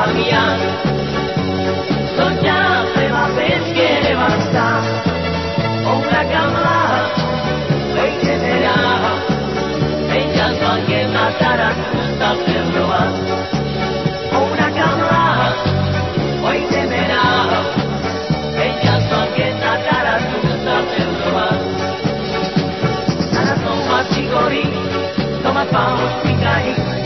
guardián Sognate ma perché ne basta una camera lei che sarà e già so anche matara sta per una e già so anche matara sta per provare sarà tomatico ring toma pa un picari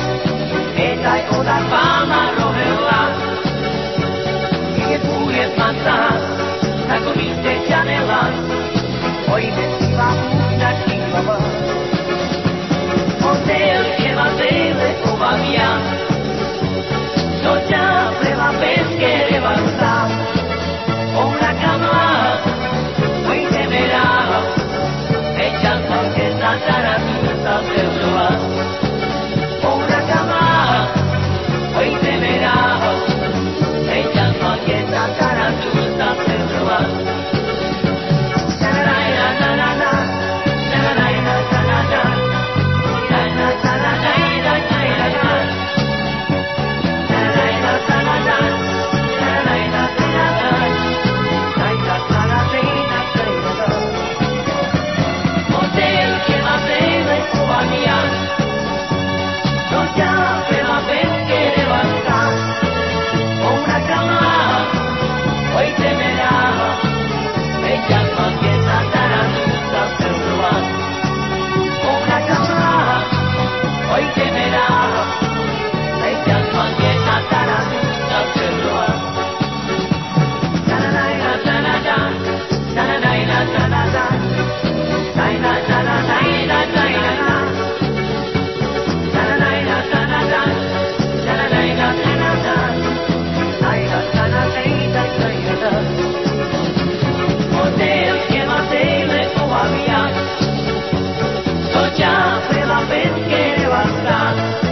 us.